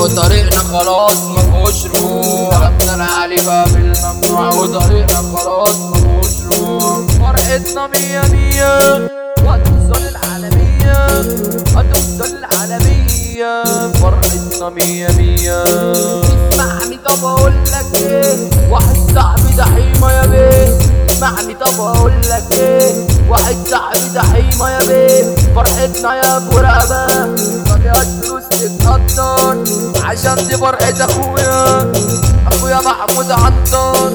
وطريقنا خلاص مفهوش روح كلامنا العالي بقى الممنوع وطريقنا خلاص مفهوش روح فرحتنا مية مية. وهتوصل العالمية هتوصل العالمية فرحتنا مية مية. إيه؟ واحد صاحبي ده يا بيه اسمعني طب أقول لك إيه؟ واحد صاحبي ده يا بيه فرحتنا يا أبو رقبة. طب يا فلوس تتقدر عشان دي فرحة أخويا. أخويا محمود عنتر